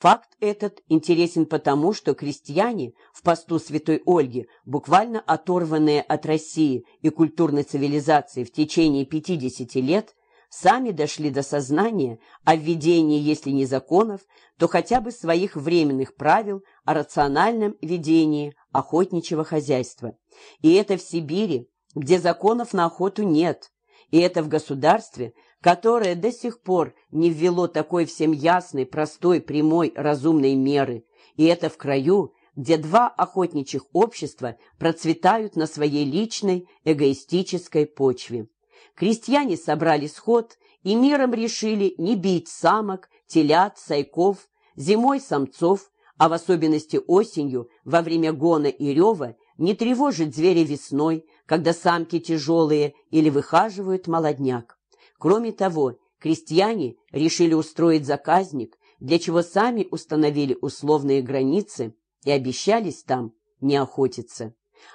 Факт этот интересен потому, что крестьяне в посту святой Ольги, буквально оторванные от России и культурной цивилизации в течение 50 лет, сами дошли до сознания о введении, если не законов, то хотя бы своих временных правил о рациональном ведении охотничьего хозяйства. И это в Сибири, где законов на охоту нет, и это в государстве, которое до сих пор не ввело такой всем ясной, простой, прямой, разумной меры, и это в краю, где два охотничьих общества процветают на своей личной эгоистической почве. Крестьяне собрали сход и миром решили не бить самок, телят, сайков, зимой самцов, а в особенности осенью, во время гона и рева, не тревожить зверя весной, когда самки тяжелые или выхаживают молодняк. Кроме того, крестьяне решили устроить заказник, для чего сами установили условные границы и обещались там не охотиться.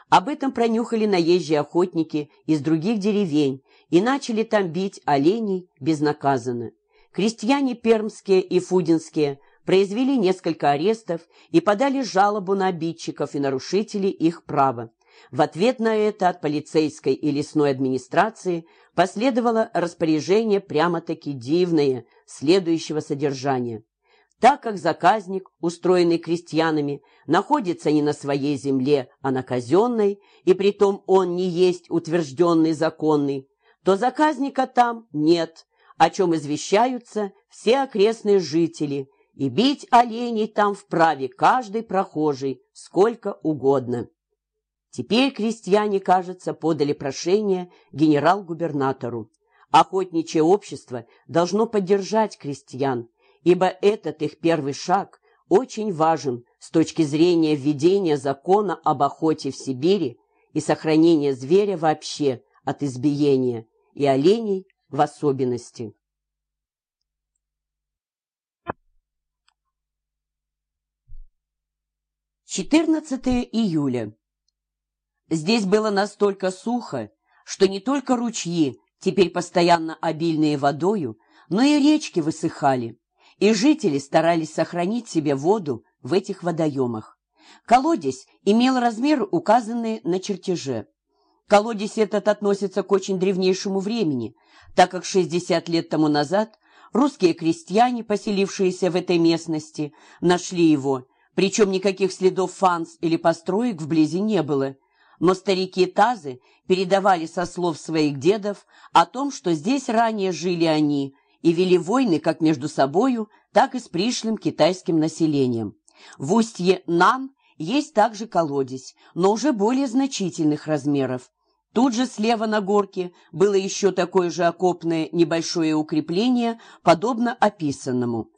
Об этом пронюхали наезжие охотники из других деревень и начали там бить оленей безнаказанно. Крестьяне пермские и фудинские произвели несколько арестов и подали жалобу на обидчиков и нарушителей их права. В ответ на это от полицейской и лесной администрации последовало распоряжение прямо-таки дивное, следующего содержания. Так как заказник, устроенный крестьянами, находится не на своей земле, а на казенной, и притом он не есть утвержденный законный, то заказника там нет, о чем извещаются все окрестные жители, и бить оленей там вправе каждый прохожий, сколько угодно. Теперь крестьяне, кажется, подали прошение генерал-губернатору. Охотничье общество должно поддержать крестьян, ибо этот их первый шаг очень важен с точки зрения введения закона об охоте в Сибири и сохранения зверя вообще от избиения, и оленей в особенности. 14 июля. Здесь было настолько сухо, что не только ручьи, теперь постоянно обильные водою, но и речки высыхали, и жители старались сохранить себе воду в этих водоемах. Колодец имел размер, указанный на чертеже. Колодец этот относится к очень древнейшему времени, так как 60 лет тому назад русские крестьяне, поселившиеся в этой местности, нашли его причем никаких следов фанс или построек вблизи не было. Но старики Тазы передавали со слов своих дедов о том, что здесь ранее жили они и вели войны как между собою, так и с пришлым китайским населением. В устье Нан есть также колодец, но уже более значительных размеров. Тут же слева на горке было еще такое же окопное небольшое укрепление, подобно описанному.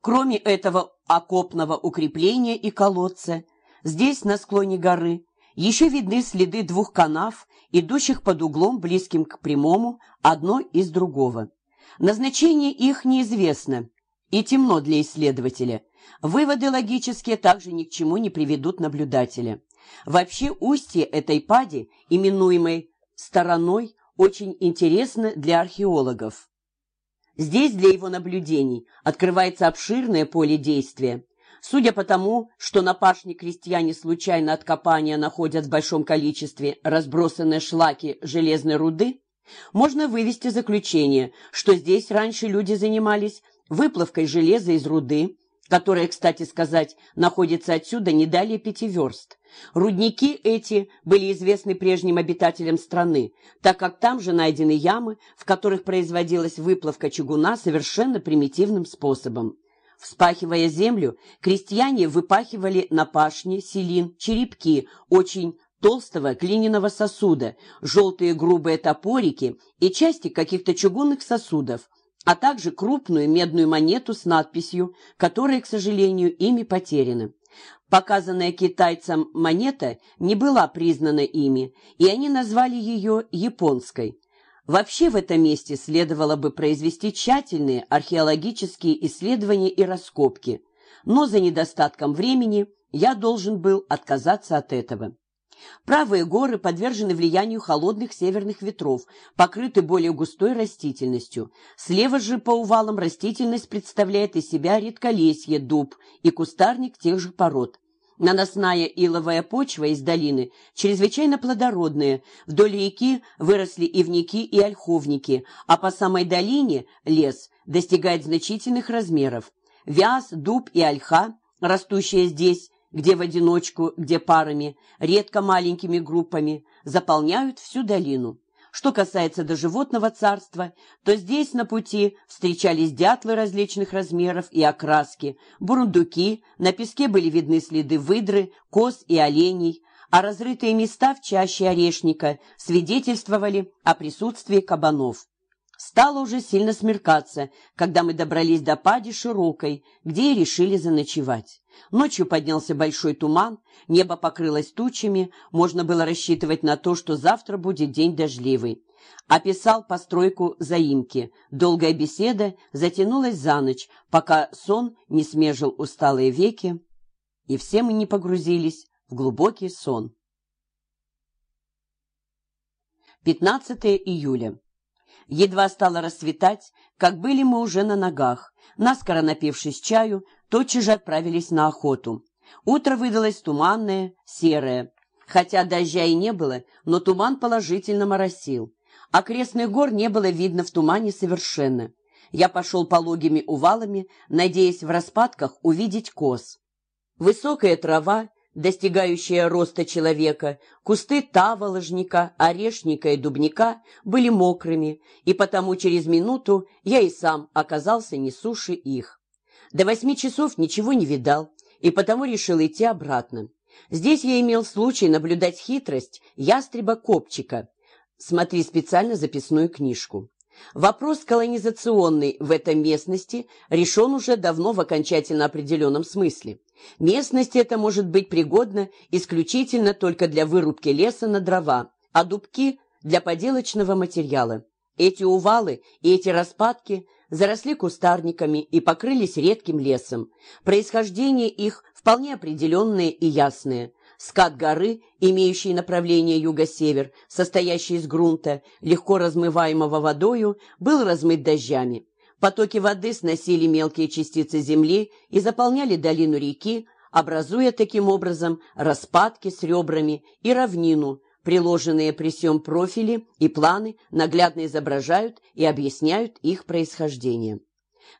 Кроме этого окопного укрепления и колодца, здесь, на склоне горы, еще видны следы двух канав, идущих под углом, близким к прямому, одно из другого. Назначение их неизвестно и темно для исследователя. Выводы логические также ни к чему не приведут наблюдателя. Вообще устье этой пади, именуемой стороной, очень интересно для археологов. Здесь для его наблюдений открывается обширное поле действия. Судя по тому, что на пашне крестьяне случайно от копания находят в большом количестве разбросанные шлаки железной руды, можно вывести заключение, что здесь раньше люди занимались выплавкой железа из руды, которая, кстати сказать, находится отсюда не далее пяти верст. Рудники эти были известны прежним обитателям страны, так как там же найдены ямы, в которых производилась выплавка чугуна совершенно примитивным способом. Вспахивая землю, крестьяне выпахивали на пашне селин черепки очень толстого глиняного сосуда, желтые грубые топорики и части каких-то чугунных сосудов, а также крупную медную монету с надписью, которая, к сожалению, ими потеряна. Показанная китайцам монета не была признана ими, и они назвали ее японской. Вообще в этом месте следовало бы произвести тщательные археологические исследования и раскопки, но за недостатком времени я должен был отказаться от этого. Правые горы подвержены влиянию холодных северных ветров, покрыты более густой растительностью. Слева же по увалам растительность представляет из себя редколесье, дуб и кустарник тех же пород. Наносная иловая почва из долины чрезвычайно плодородная. Вдоль реки выросли ивники и ольховники, а по самой долине лес достигает значительных размеров. Вяз, дуб и ольха, растущие здесь, где в одиночку, где парами, редко маленькими группами, заполняют всю долину. Что касается до животного царства, то здесь на пути встречались дятлы различных размеров и окраски, бурундуки, на песке были видны следы выдры, коз и оленей, а разрытые места в чаще орешника свидетельствовали о присутствии кабанов. Стало уже сильно смеркаться, когда мы добрались до пади широкой, где и решили заночевать. Ночью поднялся большой туман, небо покрылось тучами, можно было рассчитывать на то, что завтра будет день дождливый. Описал постройку заимки. Долгая беседа затянулась за ночь, пока сон не смежил усталые веки, и все мы не погрузились в глубокий сон. 15 июля. Едва стало расцветать, как были мы уже на ногах. Наскоро напившись чаю, тотчас же отправились на охоту. Утро выдалось туманное, серое. Хотя дождя и не было, но туман положительно моросил. Окрестных гор не было видно в тумане совершенно. Я пошел пологими увалами, надеясь в распадках увидеть коз. Высокая трава, достигающая роста человека, кусты таволожника, орешника и дубника были мокрыми, и потому через минуту я и сам оказался не суше их. До восьми часов ничего не видал, и потому решил идти обратно. Здесь я имел случай наблюдать хитрость ястреба-копчика. Смотри специально записную книжку. Вопрос колонизационный в этой местности решен уже давно в окончательно определенном смысле. Местность эта может быть пригодна исключительно только для вырубки леса на дрова, а дубки – для поделочного материала. Эти увалы и эти распадки заросли кустарниками и покрылись редким лесом. Происхождение их вполне определенное и ясное. Скат горы, имеющий направление юго-север, состоящий из грунта, легко размываемого водою, был размыт дождями. Потоки воды сносили мелкие частицы земли и заполняли долину реки, образуя таким образом распадки с ребрами и равнину, Приложенные при всем профили и планы наглядно изображают и объясняют их происхождение.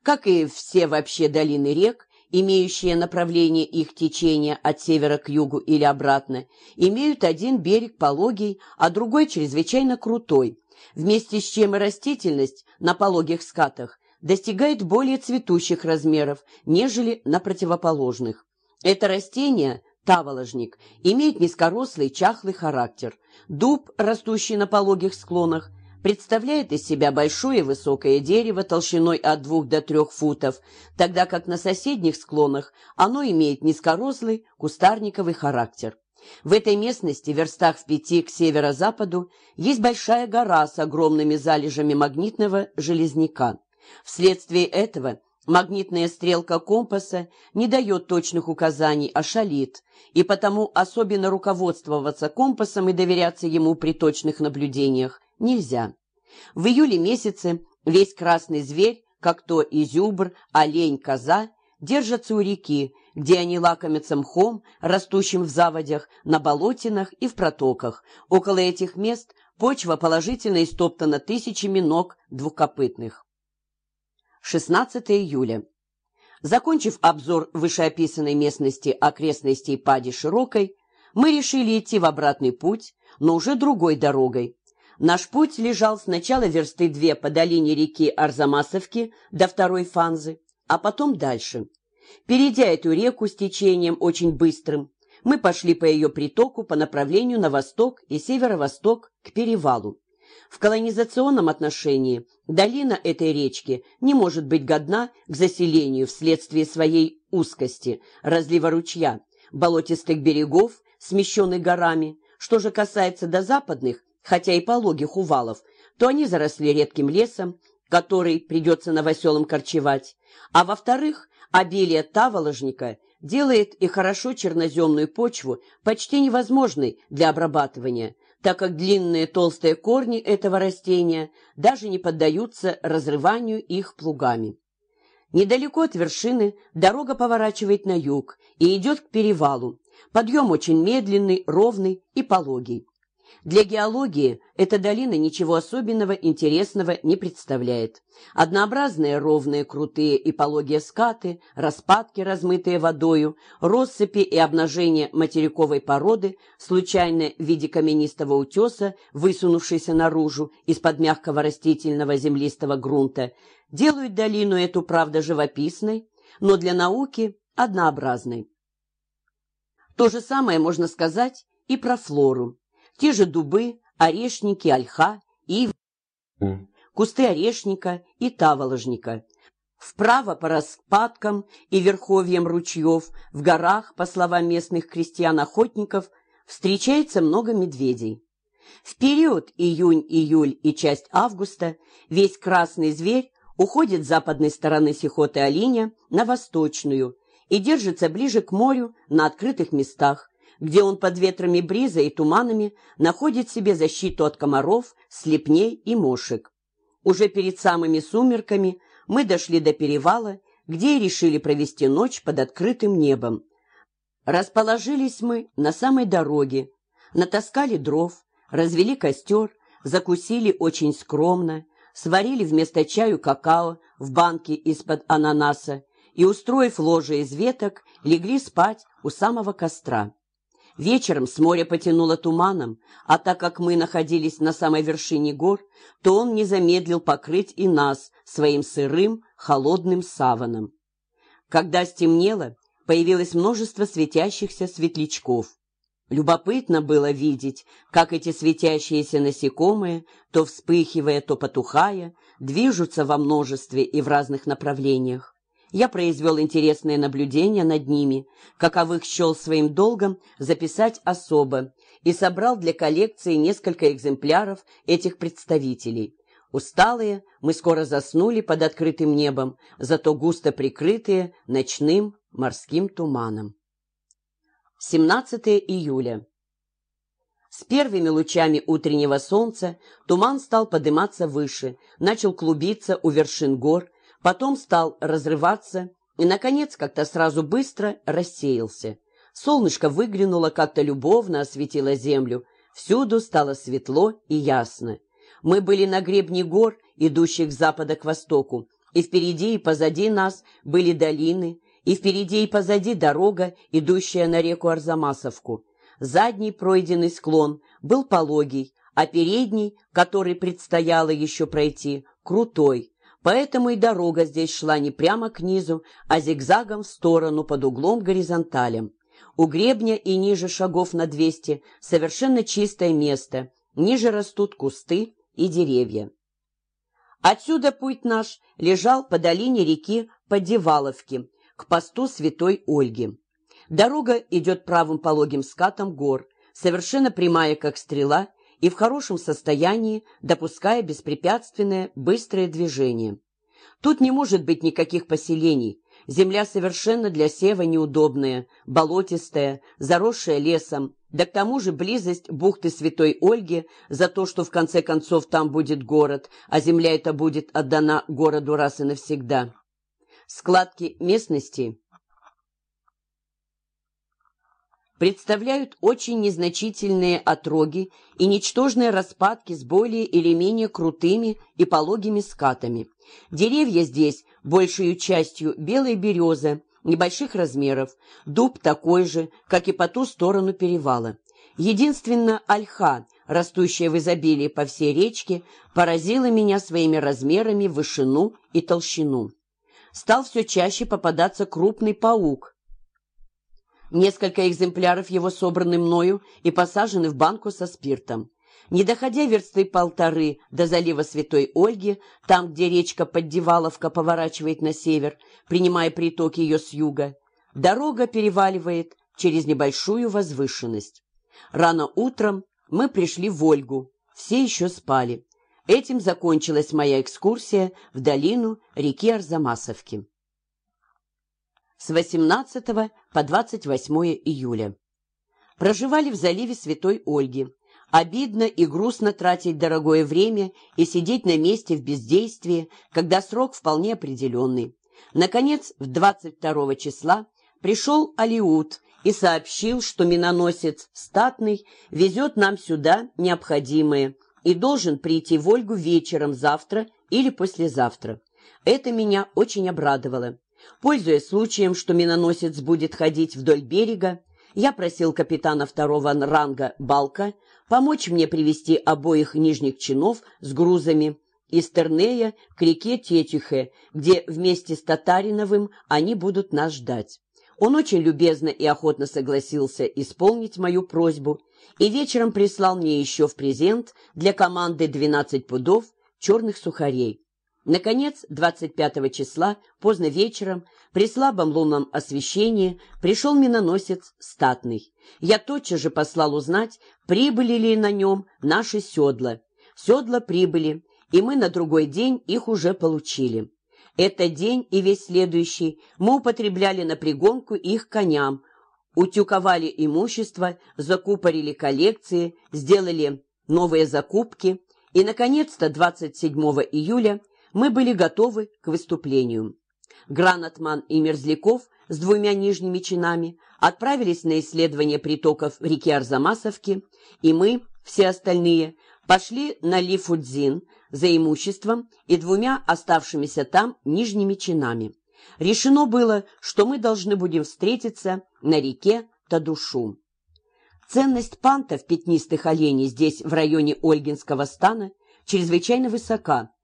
Как и все вообще долины рек, имеющие направление их течения от севера к югу или обратно, имеют один берег пологий, а другой чрезвычайно крутой, вместе с чем и растительность на пологих скатах достигает более цветущих размеров, нежели на противоположных. Это растение Таволожник имеет низкорослый чахлый характер. Дуб, растущий на пологих склонах, представляет из себя большое высокое дерево толщиной от двух до трех футов, тогда как на соседних склонах оно имеет низкорослый кустарниковый характер. В этой местности, верстах в пяти к северо-западу, есть большая гора с огромными залежами магнитного железняка. Вследствие этого Магнитная стрелка компаса не дает точных указаний, а шалит, и потому особенно руководствоваться компасом и доверяться ему при точных наблюдениях нельзя. В июле месяце весь красный зверь, как то изюбр, олень, коза, держатся у реки, где они лакомятся мхом, растущим в заводях, на болотинах и в протоках. Около этих мест почва положительно истоптана тысячами ног двухкопытных. 16 июля. Закончив обзор вышеописанной местности окрестностей Пади Широкой, мы решили идти в обратный путь, но уже другой дорогой. Наш путь лежал сначала версты две по долине реки Арзамасовки до второй Фанзы, а потом дальше. Перейдя эту реку с течением очень быстрым, мы пошли по ее притоку по направлению на восток и северо-восток к перевалу. В колонизационном отношении долина этой речки не может быть годна к заселению вследствие своей узкости, разлива ручья, болотистых берегов, смещенных горами. Что же касается до западных, хотя и пологих увалов, то они заросли редким лесом, который придется новоселам корчевать, а во-вторых, обилие таволожника делает и хорошо черноземную почву почти невозможной для обрабатывания, так как длинные толстые корни этого растения даже не поддаются разрыванию их плугами. Недалеко от вершины дорога поворачивает на юг и идет к перевалу. Подъем очень медленный, ровный и пологий. Для геологии эта долина ничего особенного интересного не представляет. Однообразные ровные крутые и пологие скаты, распадки, размытые водою, россыпи и обнажения материковой породы, случайно в виде каменистого утеса, высунувшейся наружу из-под мягкого растительного землистого грунта, делают долину эту, правда, живописной, но для науки однообразной. То же самое можно сказать и про флору. Те же дубы, орешники, ольха, ив, кусты орешника и таволожника. Вправо по распадкам и верховьям ручьев, в горах, по словам местных крестьян-охотников, встречается много медведей. В период июнь-июль и часть августа весь красный зверь уходит с западной стороны Сихоты Алиня на восточную и держится ближе к морю на открытых местах, где он под ветрами бриза и туманами находит себе защиту от комаров, слепней и мошек. Уже перед самыми сумерками мы дошли до перевала, где и решили провести ночь под открытым небом. Расположились мы на самой дороге, натаскали дров, развели костер, закусили очень скромно, сварили вместо чаю какао в банке из-под ананаса и, устроив ложе из веток, легли спать у самого костра. Вечером с моря потянуло туманом, а так как мы находились на самой вершине гор, то он не замедлил покрыть и нас своим сырым, холодным саваном. Когда стемнело, появилось множество светящихся светлячков. Любопытно было видеть, как эти светящиеся насекомые, то вспыхивая, то потухая, движутся во множестве и в разных направлениях я произвел интересные наблюдения над ними, каковых счел своим долгом записать особо, и собрал для коллекции несколько экземпляров этих представителей. Усталые, мы скоро заснули под открытым небом, зато густо прикрытые ночным морским туманом. 17 июля. С первыми лучами утреннего солнца туман стал подниматься выше, начал клубиться у вершин гор, потом стал разрываться и, наконец, как-то сразу быстро рассеялся. Солнышко выглянуло, как-то любовно осветило землю. Всюду стало светло и ясно. Мы были на гребне гор, идущих с запада к востоку, и впереди и позади нас были долины, и впереди и позади дорога, идущая на реку Арзамасовку. Задний пройденный склон был пологий, а передний, который предстояло еще пройти, крутой. Поэтому и дорога здесь шла не прямо к низу, а зигзагом в сторону под углом горизонталем. У гребня и ниже шагов на двести совершенно чистое место, ниже растут кусты и деревья. Отсюда путь наш лежал по долине реки Подеваловки, к посту Святой Ольги. Дорога идет правым пологим скатом гор, совершенно прямая, как стрела, и в хорошем состоянии, допуская беспрепятственное быстрое движение. Тут не может быть никаких поселений. Земля совершенно для сева неудобная, болотистая, заросшая лесом, да к тому же близость бухты Святой Ольги за то, что в конце концов там будет город, а земля эта будет отдана городу раз и навсегда. Складки местности представляют очень незначительные отроги и ничтожные распадки с более или менее крутыми и пологими скатами. Деревья здесь большей частью белые березы, небольших размеров, дуб такой же, как и по ту сторону перевала. Единственно ольха, растущая в изобилии по всей речке, поразила меня своими размерами, вышину и толщину. Стал все чаще попадаться крупный паук, Несколько экземпляров его собраны мною и посажены в банку со спиртом. Не доходя версты полторы до залива Святой Ольги, там, где речка Поддеваловка поворачивает на север, принимая приток ее с юга, дорога переваливает через небольшую возвышенность. Рано утром мы пришли в Ольгу, все еще спали. Этим закончилась моя экскурсия в долину реки Арзамасовки. С 18 по 28 июля. Проживали в заливе Святой Ольги. Обидно и грустно тратить дорогое время и сидеть на месте в бездействии, когда срок вполне определенный. Наконец, в 22 числа пришел Алиут и сообщил, что миноносец «Статный» везет нам сюда необходимое и должен прийти в Ольгу вечером завтра или послезавтра. Это меня очень обрадовало. Пользуясь случаем, что миноносец будет ходить вдоль берега, я просил капитана второго ранга Балка помочь мне привести обоих нижних чинов с грузами из Тернея к реке Тетюхе, где вместе с Татариновым они будут нас ждать. Он очень любезно и охотно согласился исполнить мою просьбу и вечером прислал мне еще в презент для команды 12 пудов черных сухарей. Наконец, 25 числа, поздно вечером, при слабом лунном освещении, пришел миноносец «Статный». Я тотчас же послал узнать, прибыли ли на нем наши седла. Седла прибыли, и мы на другой день их уже получили. Этот день и весь следующий мы употребляли на пригонку их коням, утюковали имущество, закупорили коллекции, сделали новые закупки, и, наконец-то, 27 июля мы были готовы к выступлению. Гранатман и Мерзляков с двумя нижними чинами отправились на исследование притоков реки Арзамасовки, и мы, все остальные, пошли на Лифудзин за имуществом и двумя оставшимися там нижними чинами. Решено было, что мы должны будем встретиться на реке Тадушу. Ценность пантов пятнистых оленей здесь, в районе Ольгинского стана, чрезвычайно высока –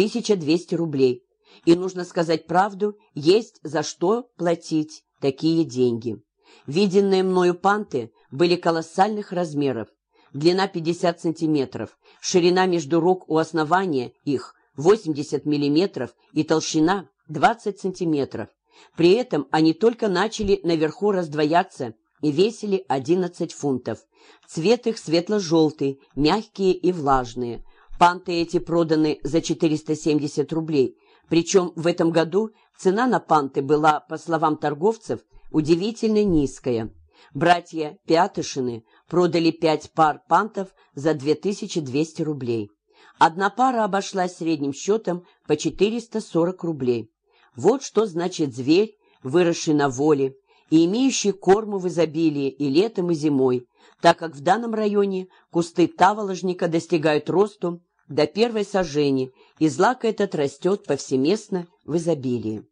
300-1200 рублей. И, нужно сказать правду, есть за что платить такие деньги. Виденные мною панты были колоссальных размеров, длина 50 сантиметров, ширина между рук у основания их 80 миллиметров и толщина 20 сантиметров. При этом они только начали наверху раздвояться и весили 11 фунтов. Цвет их светло-желтый, мягкие и влажные. Панты эти проданы за 470 рублей. Причем в этом году цена на панты была, по словам торговцев, удивительно низкая. Братья Пятышины продали пять пар пантов за 2200 рублей. Одна пара обошлась средним счетом по 440 рублей. Вот что значит зверь, выросший на воле и имеющий корму в изобилии и летом, и зимой, так как в данном районе кусты таволожника достигают росту до первой сажени, и злак этот растет повсеместно в изобилии.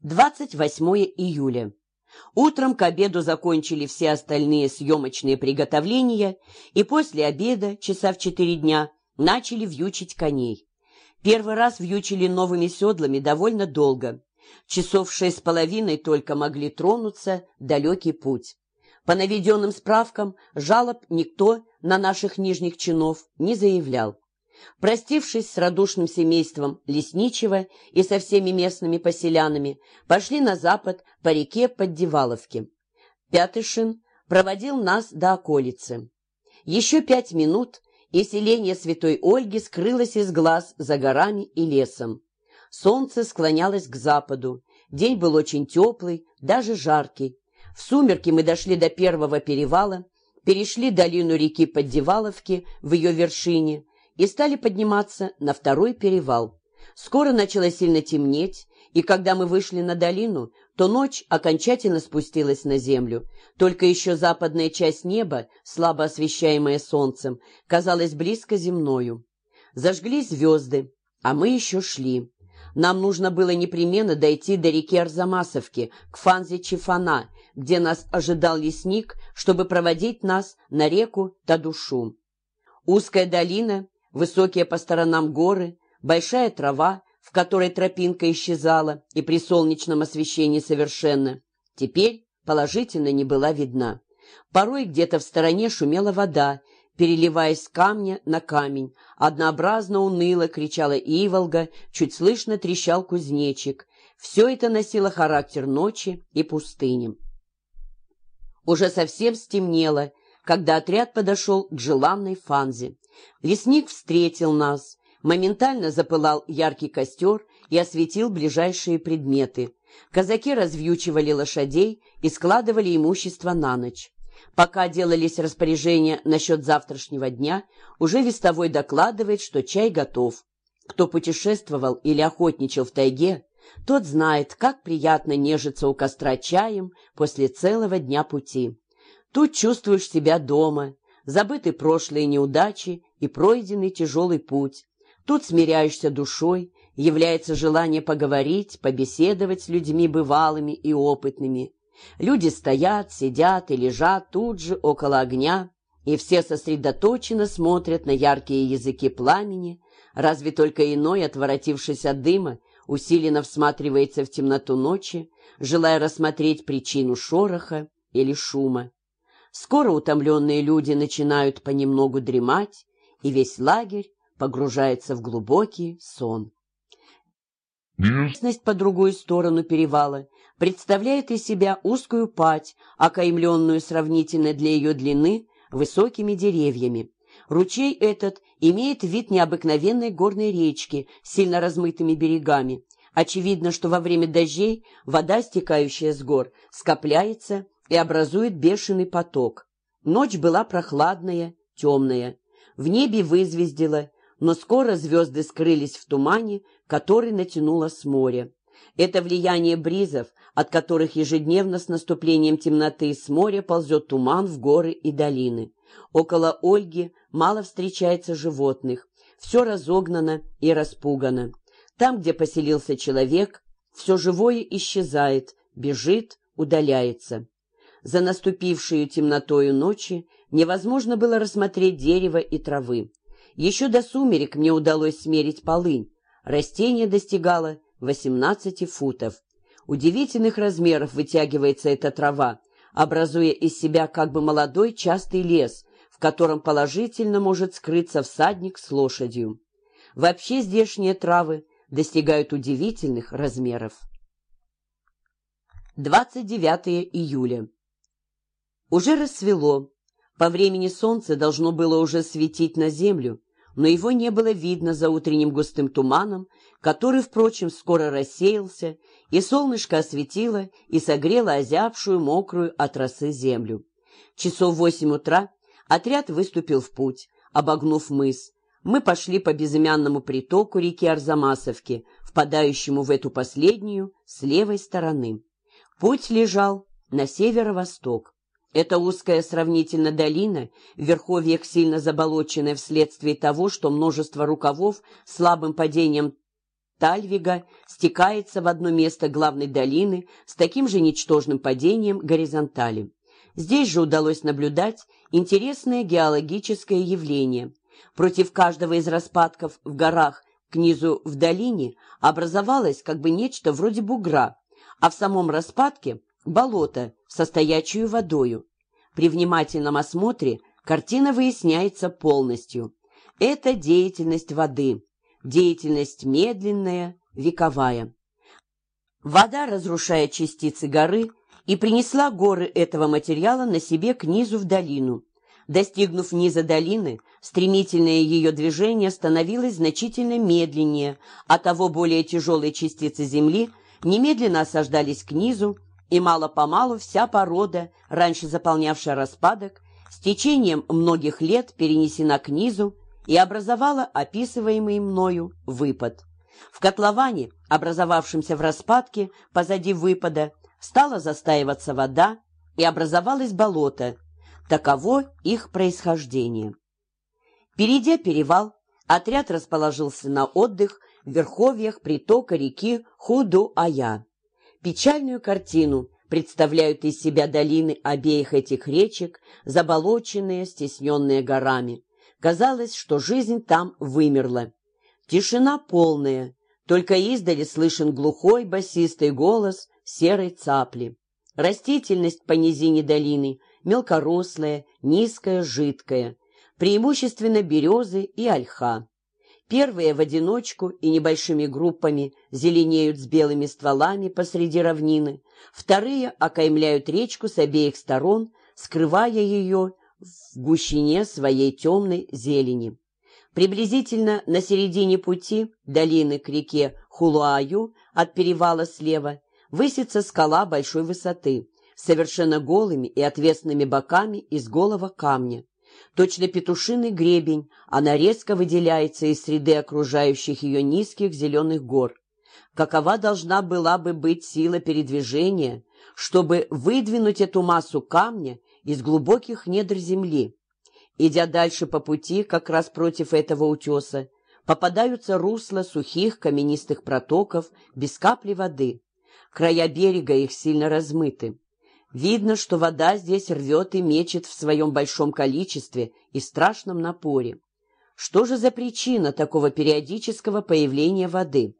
28 июля. Утром к обеду закончили все остальные съемочные приготовления, и после обеда, часа в четыре дня, начали вьючить коней. Первый раз вьючили новыми седлами довольно долго. Часов шесть с половиной только могли тронуться далекий путь. По наведенным справкам жалоб никто на наших нижних чинов не заявлял. Простившись с радушным семейством Лесничего и со всеми местными поселянами, пошли на запад по реке Поддеваловке. Пятышин проводил нас до околицы. Еще пять минут, и селение Святой Ольги скрылось из глаз за горами и лесом. Солнце склонялось к западу, день был очень теплый, даже жаркий. В сумерки мы дошли до первого перевала, перешли долину реки Поддеваловки в ее вершине и стали подниматься на второй перевал. Скоро начало сильно темнеть, и когда мы вышли на долину, то ночь окончательно спустилась на землю. Только еще западная часть неба, слабо освещаемая солнцем, казалась близко земною. Зажгли звезды, а мы еще шли. Нам нужно было непременно дойти до реки Арзамасовки, к фанзе Чифана, где нас ожидал лесник, чтобы проводить нас на реку Тадушу. Узкая долина, высокие по сторонам горы, большая трава, в которой тропинка исчезала и при солнечном освещении совершенно, теперь положительно не была видна. Порой где-то в стороне шумела вода, переливаясь с камня на камень. Однообразно уныло кричала иволга, чуть слышно трещал кузнечик. Все это носило характер ночи и пустыни. Уже совсем стемнело, когда отряд подошел к желанной фанзе. Лесник встретил нас. Моментально запылал яркий костер, и осветил ближайшие предметы. Казаки развьючивали лошадей и складывали имущество на ночь. Пока делались распоряжения насчет завтрашнего дня, уже вестовой докладывает, что чай готов. Кто путешествовал или охотничал в тайге, тот знает, как приятно нежиться у костра чаем после целого дня пути. Тут чувствуешь себя дома, забыты прошлые неудачи и пройденный тяжелый путь. Тут смиряешься душой, является желание поговорить, побеседовать с людьми бывалыми и опытными. Люди стоят, сидят и лежат тут же около огня, и все сосредоточенно смотрят на яркие языки пламени, разве только иной, отворотившись от дыма, усиленно всматривается в темноту ночи, желая рассмотреть причину шороха или шума. Скоро утомленные люди начинают понемногу дремать, и весь лагерь погружается в глубокий сон. Местность по другую сторону перевала представляет из себя узкую пать, окаймленную сравнительно для ее длины высокими деревьями. Ручей этот имеет вид необыкновенной горной речки с сильно размытыми берегами. Очевидно, что во время дождей вода, стекающая с гор, скопляется и образует бешеный поток. Ночь была прохладная, темная. В небе вызвездило, но скоро звезды скрылись в тумане, который натянуло с моря. Это влияние бризов, от которых ежедневно с наступлением темноты с моря ползет туман в горы и долины. Около Ольги мало встречается животных, все разогнано и распугано. Там, где поселился человек, все живое исчезает, бежит, удаляется. За наступившую темнотою ночи невозможно было рассмотреть дерево и травы. Еще до сумерек мне удалось смерить полынь. Растение достигало 18 футов. Удивительных размеров вытягивается эта трава, образуя из себя как бы молодой частый лес, в котором положительно может скрыться всадник с лошадью. Вообще здешние травы достигают удивительных размеров. 29 июля. Уже рассвело. По времени солнце должно было уже светить на землю, но его не было видно за утренним густым туманом, который, впрочем, скоро рассеялся, и солнышко осветило и согрело озябшую, мокрую от росы землю. Часов восемь утра отряд выступил в путь, обогнув мыс. Мы пошли по безымянному притоку реки Арзамасовки, впадающему в эту последнюю с левой стороны. Путь лежал на северо-восток. Эта узкая сравнительно долина, в верховьях сильно заболоченная вследствие того, что множество рукавов слабым падением Тальвига стекается в одно место главной долины с таким же ничтожным падением горизонтали. Здесь же удалось наблюдать интересное геологическое явление. Против каждого из распадков в горах к низу в долине образовалось как бы нечто вроде бугра, а в самом распадке – болото со стоячую водою. При внимательном осмотре картина выясняется полностью. Это деятельность воды, деятельность медленная, вековая. Вода разрушает частицы горы и принесла горы этого материала на себе к низу в долину. Достигнув низа долины, стремительное ее движение становилось значительно медленнее, а того более тяжелые частицы земли немедленно осаждались к низу, и мало-помалу вся порода, раньше заполнявшая распадок, с течением многих лет перенесена к низу и образовала описываемый мною выпад. В котловане, образовавшемся в распадке позади выпада, стала застаиваться вода и образовалось болото. Таково их происхождение. Перейдя перевал, отряд расположился на отдых в верховьях притока реки Худу-Ая. Печальную картину представляют из себя долины обеих этих речек, заболоченные, стесненные горами. Казалось, что жизнь там вымерла. Тишина полная, только издали слышен глухой басистый голос серой цапли. Растительность по низине долины мелкорослая, низкая, жидкая, преимущественно березы и ольха. Первые в одиночку и небольшими группами зеленеют с белыми стволами посреди равнины, вторые окаймляют речку с обеих сторон, скрывая ее в гущине своей темной зелени. Приблизительно на середине пути долины к реке Хулуаю от перевала слева высится скала большой высоты, совершенно голыми и отвесными боками из голого камня. Точно петушиный гребень, она резко выделяется из среды окружающих ее низких зеленых гор. Какова должна была бы быть сила передвижения, чтобы выдвинуть эту массу камня из глубоких недр земли? Идя дальше по пути, как раз против этого утеса, попадаются русла сухих каменистых протоков без капли воды. Края берега их сильно размыты. Видно, что вода здесь рвет и мечет в своем большом количестве и страшном напоре. Что же за причина такого периодического появления воды?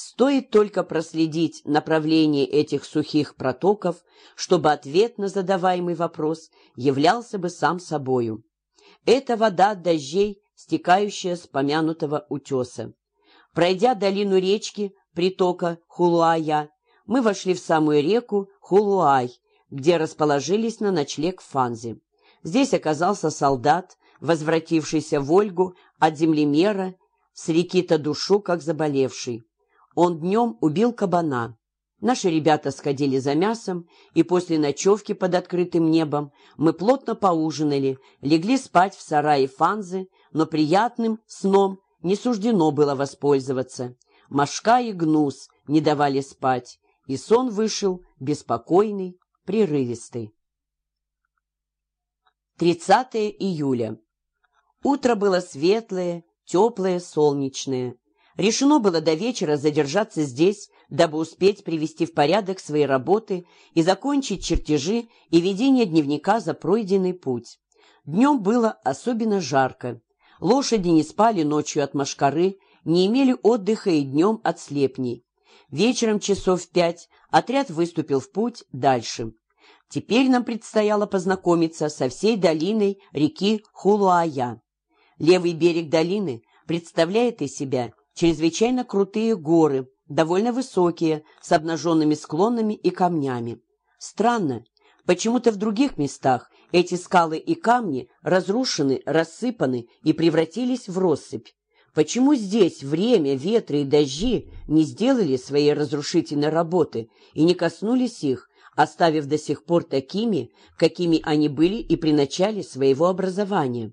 Стоит только проследить направление этих сухих протоков, чтобы ответ на задаваемый вопрос являлся бы сам собою. Это вода дождей, стекающая с помянутого утеса. Пройдя долину речки, притока Хулуая, мы вошли в самую реку Хулуай, где расположились на ночлег в Фанзе. Здесь оказался солдат, возвратившийся в Ольгу от землемера с реки-то душу, как заболевший. Он днем убил кабана. Наши ребята сходили за мясом, и после ночевки под открытым небом мы плотно поужинали, легли спать в сарае Фанзы, но приятным сном не суждено было воспользоваться. Машка и гнус не давали спать, и сон вышел беспокойный, прерывистый. 30 июля. Утро было светлое, теплое, солнечное. Решено было до вечера задержаться здесь, дабы успеть привести в порядок свои работы и закончить чертежи и ведение дневника за пройденный путь. Днем было особенно жарко. Лошади не спали ночью от машкары, не имели отдыха и днем от слепней. Вечером часов в пять отряд выступил в путь дальше. Теперь нам предстояло познакомиться со всей долиной реки Хулуая. Левый берег долины представляет из себя чрезвычайно крутые горы, довольно высокие, с обнаженными склонами и камнями. Странно, почему-то в других местах эти скалы и камни разрушены, рассыпаны и превратились в россыпь. Почему здесь время, ветры и дожди не сделали своей разрушительной работы и не коснулись их, оставив до сих пор такими, какими они были и при начале своего образования?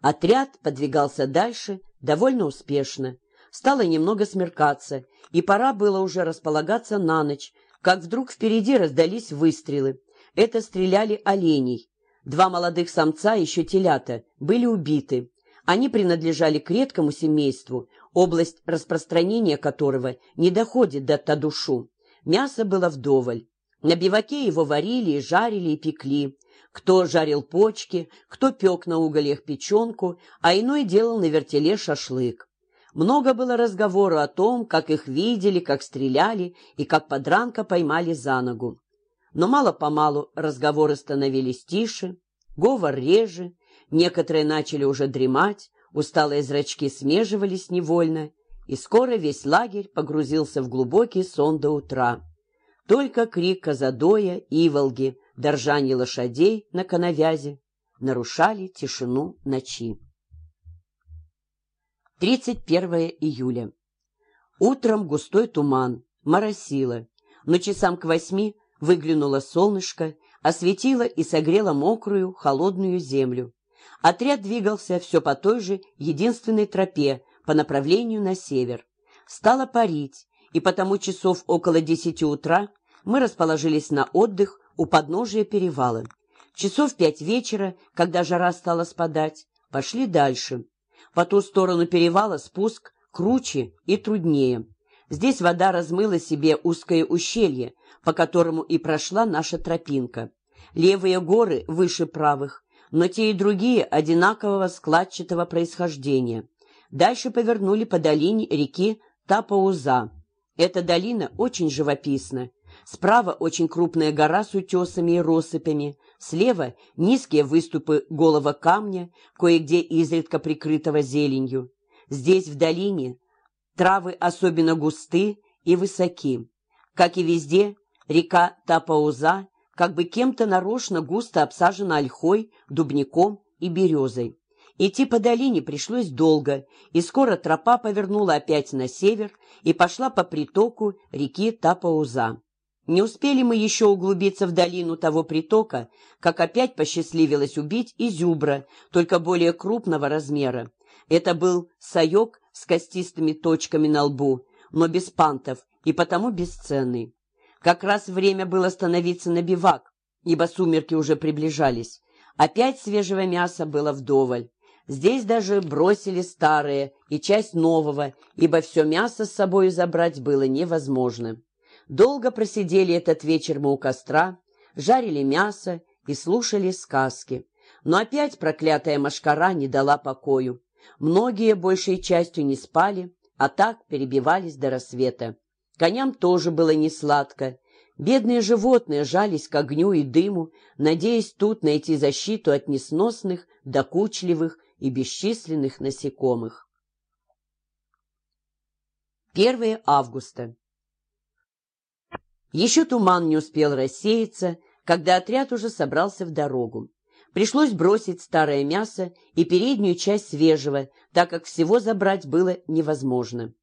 Отряд подвигался дальше довольно успешно. Стало немного смеркаться, и пора было уже располагаться на ночь, как вдруг впереди раздались выстрелы. Это стреляли оленей. Два молодых самца, еще телята, были убиты. Они принадлежали к редкому семейству, область распространения которого не доходит до Тадушу. Мясо было вдоволь. На биваке его варили, жарили и пекли. Кто жарил почки, кто пек на угольях печенку, а иной делал на вертеле шашлык. Много было разговору о том, как их видели, как стреляли и как подранка поймали за ногу. Но мало-помалу разговоры становились тише, говор реже, Некоторые начали уже дремать, усталые зрачки смеживались невольно, и скоро весь лагерь погрузился в глубокий сон до утра. Только крик Казадоя, Иволги, доржание лошадей на коновязи нарушали тишину ночи. 31 июля. Утром густой туман, моросило, но часам к восьми выглянуло солнышко, осветило и согрело мокрую, холодную землю. Отряд двигался все по той же единственной тропе по направлению на север. Стало парить, и потому часов около десяти утра мы расположились на отдых у подножия перевала. Часов пять вечера, когда жара стала спадать, пошли дальше. По ту сторону перевала спуск круче и труднее. Здесь вода размыла себе узкое ущелье, по которому и прошла наша тропинка. Левые горы выше правых, но те и другие одинакового складчатого происхождения. Дальше повернули по долине реки Тапауза. Эта долина очень живописна. Справа очень крупная гора с утесами и россыпями, слева низкие выступы голого камня, кое-где изредка прикрытого зеленью. Здесь, в долине, травы особенно густы и высоки. Как и везде, река Тапауза как бы кем-то нарочно густо обсажена ольхой, дубняком и березой. Идти по долине пришлось долго, и скоро тропа повернула опять на север и пошла по притоку реки Тапауза. Не успели мы еще углубиться в долину того притока, как опять посчастливилось убить изюбра, только более крупного размера. Это был саек с костистыми точками на лбу, но без пантов и потому бесценный. Как раз время было становиться на бивак, ибо сумерки уже приближались. Опять свежего мяса было вдоволь. Здесь даже бросили старое и часть нового, ибо все мясо с собой забрать было невозможно. Долго просидели этот вечер мы у костра, жарили мясо и слушали сказки. Но опять проклятая машкара не дала покою. Многие большей частью не спали, а так перебивались до рассвета. Коням тоже было несладко. Бедные животные жались к огню и дыму, надеясь тут найти защиту от несносных, докучливых и бесчисленных насекомых. 1 августа. Еще туман не успел рассеяться, когда отряд уже собрался в дорогу. Пришлось бросить старое мясо и переднюю часть свежего, так как всего забрать было невозможно.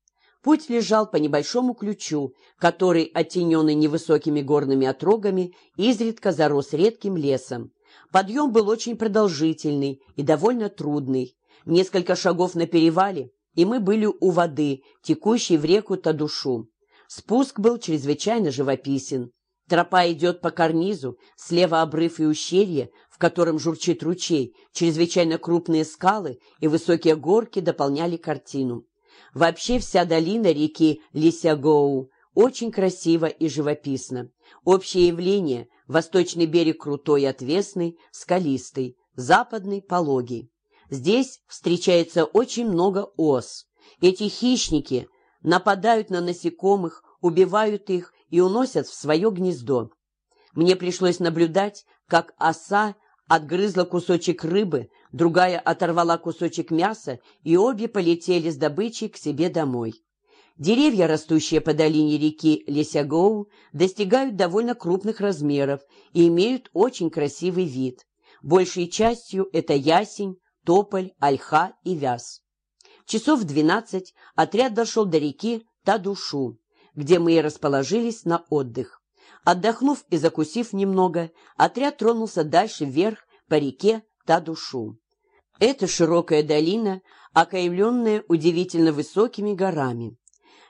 Путь лежал по небольшому ключу, который, оттененный невысокими горными отрогами, изредка зарос редким лесом. Подъем был очень продолжительный и довольно трудный. Несколько шагов на перевале, и мы были у воды, текущей в реку Тадушу. Спуск был чрезвычайно живописен. Тропа идет по карнизу, слева обрыв и ущелье, в котором журчит ручей, чрезвычайно крупные скалы и высокие горки дополняли картину. Вообще вся долина реки Лисягоу очень красиво и живописно. Общее явление – восточный берег крутой отвесный, скалистый, западный – пологий. Здесь встречается очень много ос. Эти хищники – нападают на насекомых, убивают их и уносят в свое гнездо. Мне пришлось наблюдать, как оса отгрызла кусочек рыбы, другая оторвала кусочек мяса, и обе полетели с добычей к себе домой. Деревья, растущие по долине реки Лесягоу, достигают довольно крупных размеров и имеют очень красивый вид. Большей частью это ясень, тополь, ольха и вяз. Часов двенадцать отряд дошел до реки Тадушу, где мы и расположились на отдых. Отдохнув и закусив немного, отряд тронулся дальше вверх по реке Тадушу. Это широкая долина, окаймленная удивительно высокими горами.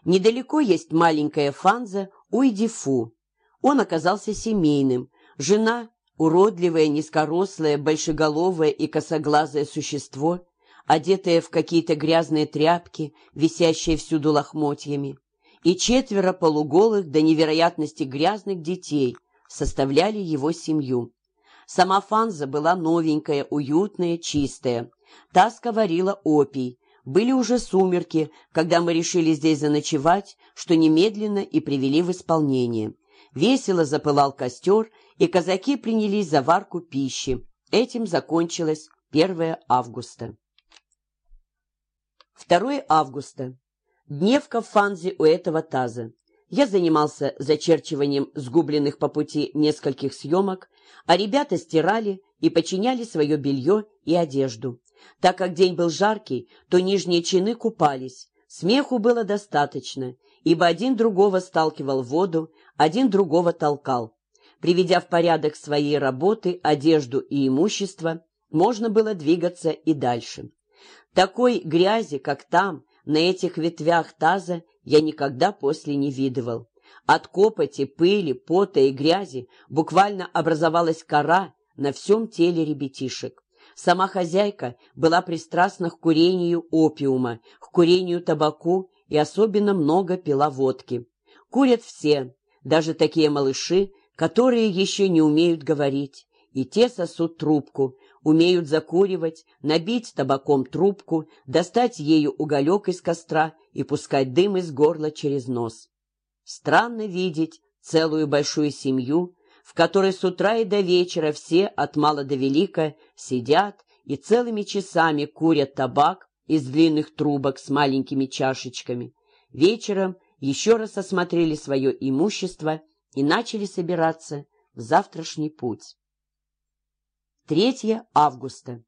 Недалеко есть маленькая фанза Уйдифу. Он оказался семейным. Жена, уродливое, низкорослое, большеголовое и косоглазое существо, одетая в какие-то грязные тряпки, висящие всюду лохмотьями, и четверо полуголых до невероятности грязных детей составляли его семью. Сама Фанза была новенькая, уютная, чистая. Таска варила опий. Были уже сумерки, когда мы решили здесь заночевать, что немедленно и привели в исполнение. Весело запылал костер, и казаки принялись за варку пищи. Этим закончилось 1 августа. 2 августа. Дневка в фанзе у этого таза. Я занимался зачерчиванием сгубленных по пути нескольких съемок, а ребята стирали и починяли свое белье и одежду. Так как день был жаркий, то нижние чины купались. Смеху было достаточно, ибо один другого сталкивал в воду, один другого толкал. Приведя в порядок своей работы, одежду и имущество, можно было двигаться и дальше. Такой грязи, как там, на этих ветвях таза, я никогда после не видывал. От копоти, пыли, пота и грязи буквально образовалась кора на всем теле ребятишек. Сама хозяйка была пристрастна к курению опиума, к курению табаку и особенно много пила водки. Курят все, даже такие малыши, которые еще не умеют говорить, и те сосут трубку, умеют закуривать, набить табаком трубку, достать ею уголек из костра и пускать дым из горла через нос. Странно видеть целую большую семью, в которой с утра и до вечера все, от мала до велика, сидят и целыми часами курят табак из длинных трубок с маленькими чашечками. Вечером еще раз осмотрели свое имущество и начали собираться в завтрашний путь. 3 августа.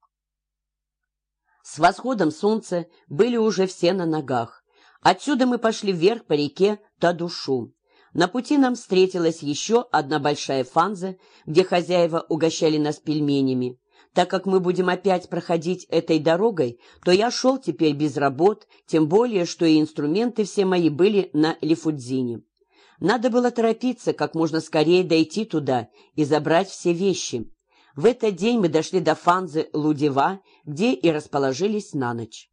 С восходом солнца были уже все на ногах. Отсюда мы пошли вверх по реке Тадушу. На пути нам встретилась еще одна большая фанза, где хозяева угощали нас пельменями. Так как мы будем опять проходить этой дорогой, то я шел теперь без работ, тем более, что и инструменты все мои были на Лифудзине. Надо было торопиться, как можно скорее дойти туда и забрать все вещи. В этот день мы дошли до фанзы Лудева, где и расположились на ночь.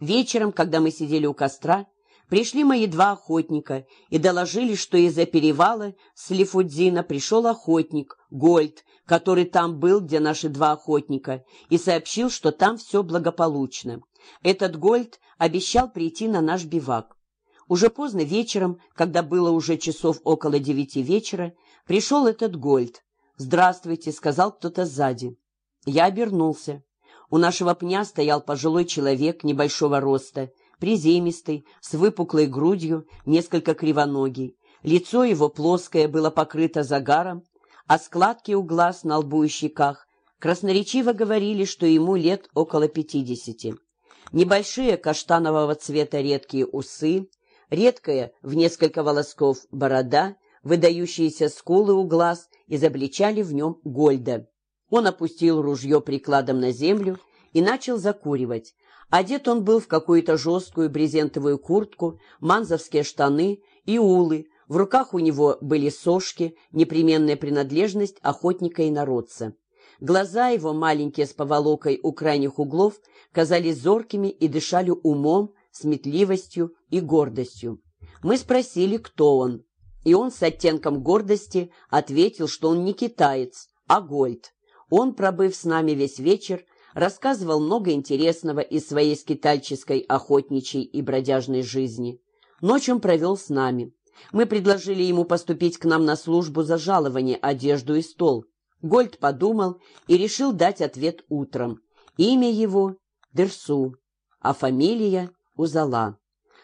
Вечером, когда мы сидели у костра, пришли мои два охотника и доложили, что из-за перевала с Лифудзина пришел охотник, Гольд, который там был, где наши два охотника, и сообщил, что там все благополучно. Этот Гольд обещал прийти на наш бивак. Уже поздно вечером, когда было уже часов около девяти вечера, пришел этот Гольд. «Здравствуйте», — сказал кто-то сзади. Я обернулся. У нашего пня стоял пожилой человек небольшого роста, приземистый, с выпуклой грудью, несколько кривоногий. Лицо его плоское было покрыто загаром, а складки у глаз на лбу и щеках красноречиво говорили, что ему лет около пятидесяти. Небольшие каштанового цвета редкие усы, редкая в несколько волосков борода, выдающиеся скулы у глаз изобличали в нем Гольда. Он опустил ружье прикладом на землю и начал закуривать. Одет он был в какую-то жесткую брезентовую куртку, манзовские штаны и улы, в руках у него были сошки, непременная принадлежность охотника и народца. Глаза его, маленькие с поволокой у крайних углов, казались зоркими и дышали умом, сметливостью и гордостью. Мы спросили, кто он, и он с оттенком гордости ответил, что он не китаец, а Гольд. Он, пробыв с нами весь вечер, рассказывал много интересного из своей скитальческой, охотничьей и бродяжной жизни. Ночь он провел с нами. Мы предложили ему поступить к нам на службу за жалование, одежду и стол. Гольд подумал и решил дать ответ утром. Имя его — Дерсу, а фамилия — Узала.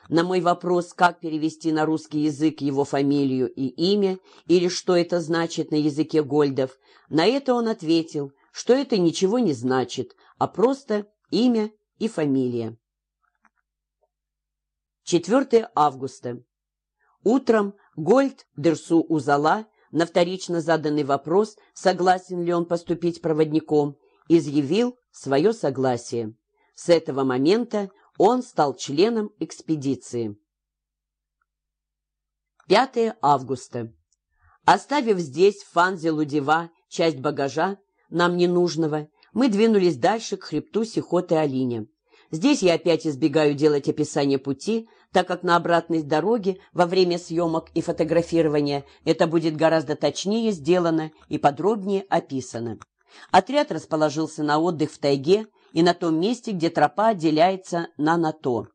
На мой вопрос, как перевести на русский язык его фамилию и имя, или что это значит на языке Гольдов, на это он ответил, что это ничего не значит, а просто имя и фамилия. 4 августа. Утром Гольд Дерсу Узала на вторично заданный вопрос, согласен ли он поступить проводником, изъявил свое согласие. С этого момента он стал членом экспедиции. 5 августа. Оставив здесь в Фанзе Лудева часть багажа, нам ненужного, мы двинулись дальше к хребту Сихоты Алине. Здесь я опять избегаю делать описание пути, так как на обратной дороге во время съемок и фотографирования это будет гораздо точнее сделано и подробнее описано. Отряд расположился на отдых в тайге и на том месте, где тропа отделяется на НАТО.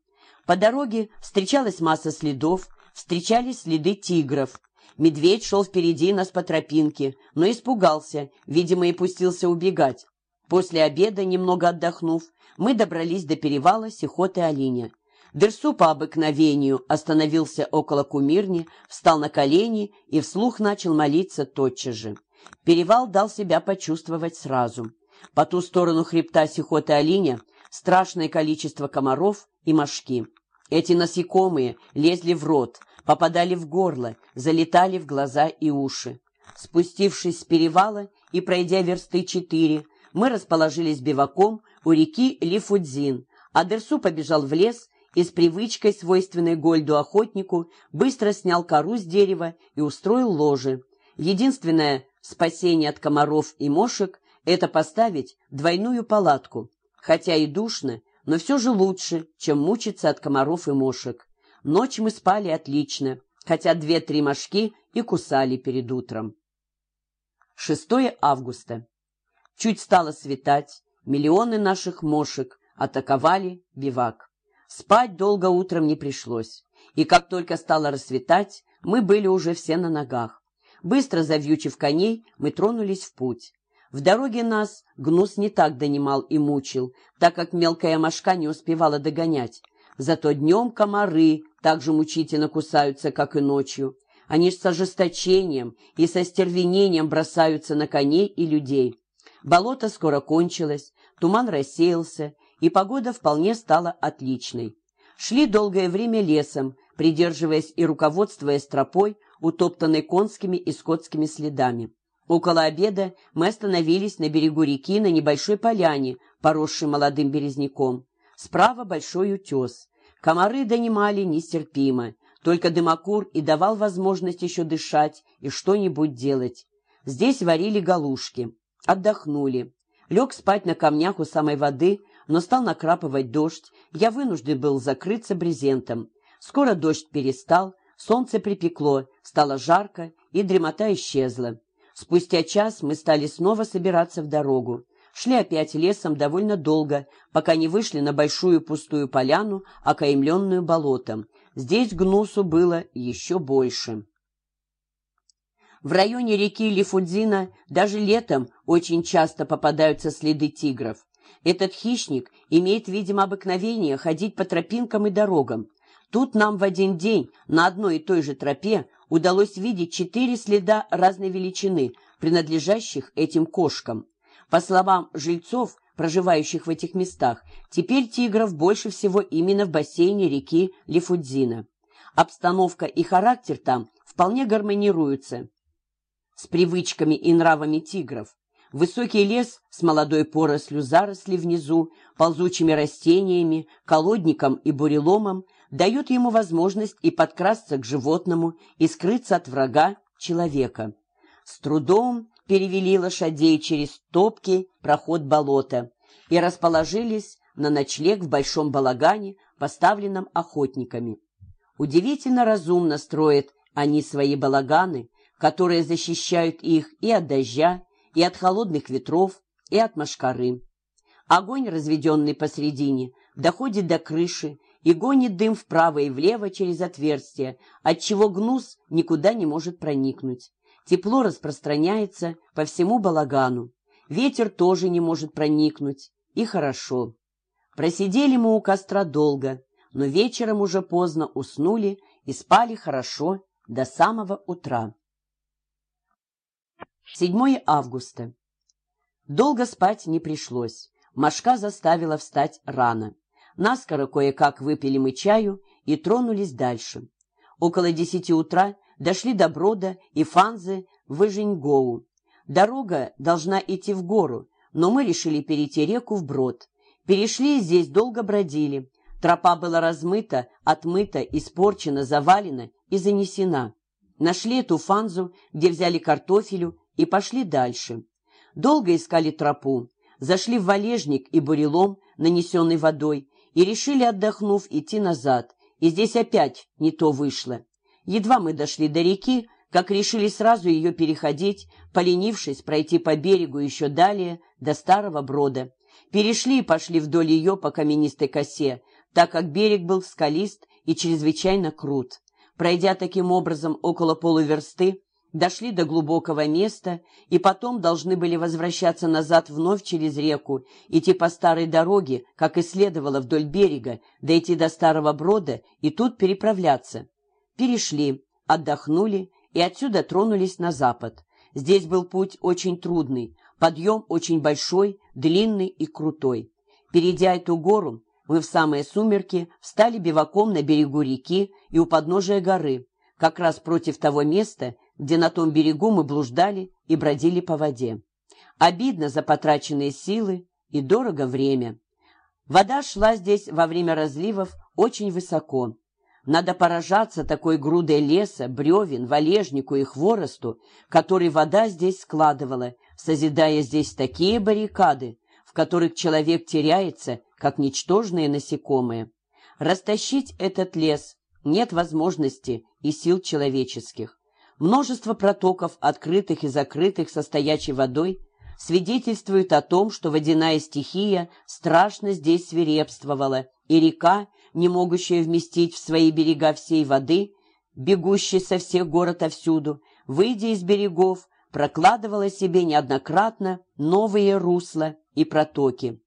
По дороге встречалась масса следов, встречались следы тигров. Медведь шел впереди нас по тропинке, но испугался, видимо, и пустился убегать. После обеда, немного отдохнув, мы добрались до перевала Сихоты-Алиня. Дерсу по обыкновению остановился около кумирни, встал на колени и вслух начал молиться тотчас же. Перевал дал себя почувствовать сразу. По ту сторону хребта Сихота Алиня страшное количество комаров и мошки. Эти насекомые лезли в рот, попадали в горло, залетали в глаза и уши. Спустившись с перевала и пройдя версты четыре, мы расположились биваком у реки Лифудзин, а Дерсу побежал в лес и с привычкой, свойственной Гольду-охотнику, быстро снял кору с дерева и устроил ложе. Единственное спасение от комаров и мошек — это поставить двойную палатку. Хотя и душно, но все же лучше, чем мучиться от комаров и мошек. Ночь мы спали отлично, хотя две-три мошки и кусали перед утром. 6 августа. Чуть стало светать, миллионы наших мошек атаковали бивак. Спать долго утром не пришлось, и как только стало рассветать, мы были уже все на ногах. Быстро завьючив коней, мы тронулись в путь. В дороге нас гнус не так донимал и мучил, так как мелкая мошка не успевала догонять. Зато днем комары так же мучительно кусаются, как и ночью. Они с ожесточением и со стервенением бросаются на коней и людей. Болото скоро кончилось, туман рассеялся, и погода вполне стала отличной. Шли долгое время лесом, придерживаясь и руководствуясь тропой, утоптанной конскими и скотскими следами. Около обеда мы остановились на берегу реки на небольшой поляне, поросшей молодым березняком. Справа большой утес. Комары донимали нестерпимо. Только дымокур и давал возможность еще дышать и что-нибудь делать. Здесь варили галушки. Отдохнули. Лег спать на камнях у самой воды, но стал накрапывать дождь. Я вынужден был закрыться брезентом. Скоро дождь перестал, солнце припекло, стало жарко, и дремота исчезла. Спустя час мы стали снова собираться в дорогу. Шли опять лесом довольно долго, пока не вышли на большую пустую поляну, окаемленную болотом. Здесь гнусу было еще больше. В районе реки Лифудзина даже летом очень часто попадаются следы тигров. Этот хищник имеет, видимо, обыкновение ходить по тропинкам и дорогам. Тут нам в один день на одной и той же тропе удалось видеть четыре следа разной величины, принадлежащих этим кошкам. По словам жильцов, проживающих в этих местах, теперь тигров больше всего именно в бассейне реки Лифудзина. Обстановка и характер там вполне гармонируются с привычками и нравами тигров. Высокий лес с молодой порослью заросли внизу, ползучими растениями, колодником и буреломом дают ему возможность и подкрасться к животному, и скрыться от врага человека. С трудом перевели лошадей через топкий проход болота и расположились на ночлег в большом балагане, поставленном охотниками. Удивительно разумно строят они свои балаганы, которые защищают их и от дождя, и от холодных ветров, и от мошкары. Огонь, разведенный посредине, доходит до крыши и гонит дым вправо и влево через отверстие, отчего гнус никуда не может проникнуть. Тепло распространяется по всему балагану. Ветер тоже не может проникнуть. И хорошо. Просидели мы у костра долго, но вечером уже поздно уснули и спали хорошо до самого утра. 7 августа. Долго спать не пришлось. Машка заставила встать рано. Наскоро кое-как выпили мы чаю и тронулись дальше. Около десяти утра дошли до Брода и Фанзы в Иженьгоу. Дорога должна идти в гору, но мы решили перейти реку в Брод. Перешли здесь долго бродили. Тропа была размыта, отмыта, испорчена, завалена и занесена. Нашли эту Фанзу, где взяли картофелю и пошли дальше. Долго искали тропу, зашли в валежник и бурелом, нанесенный водой, и решили, отдохнув, идти назад. И здесь опять не то вышло. Едва мы дошли до реки, как решили сразу ее переходить, поленившись пройти по берегу еще далее, до старого брода. Перешли и пошли вдоль ее по каменистой косе, так как берег был скалист и чрезвычайно крут. Пройдя таким образом около полуверсты, дошли до глубокого места и потом должны были возвращаться назад вновь через реку, идти по старой дороге, как и следовало вдоль берега, дойти до старого брода и тут переправляться. Перешли, отдохнули и отсюда тронулись на запад. Здесь был путь очень трудный, подъем очень большой, длинный и крутой. Перейдя эту гору, мы в самые сумерки встали биваком на берегу реки и у подножия горы, как раз против того места, где на том берегу мы блуждали и бродили по воде. Обидно за потраченные силы и дорого время. Вода шла здесь во время разливов очень высоко. Надо поражаться такой грудой леса, бревен, валежнику и хворосту, который вода здесь складывала, созидая здесь такие баррикады, в которых человек теряется, как ничтожные насекомые. Растащить этот лес нет возможности и сил человеческих. Множество протоков, открытых и закрытых со стоячей водой, свидетельствует о том, что водяная стихия страшно здесь свирепствовала, и река, не могущая вместить в свои берега всей воды, бегущей со всех гор отовсюду, выйдя из берегов, прокладывала себе неоднократно новые русла и протоки.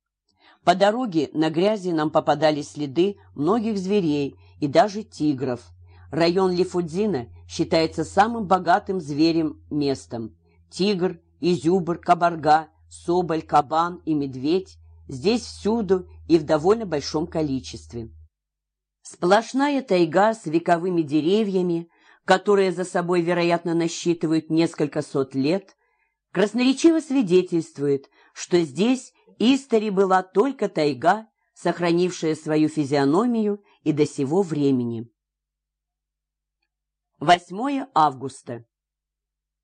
По дороге на грязи нам попадались следы многих зверей и даже тигров – Район Лифудзина считается самым богатым зверем местом. Тигр, изюбр, кабарга, соболь, кабан и медведь здесь всюду и в довольно большом количестве. Сплошная тайга с вековыми деревьями, которые за собой, вероятно, насчитывают несколько сот лет, красноречиво свидетельствует, что здесь истори была только тайга, сохранившая свою физиономию и до сего времени. 8 августа.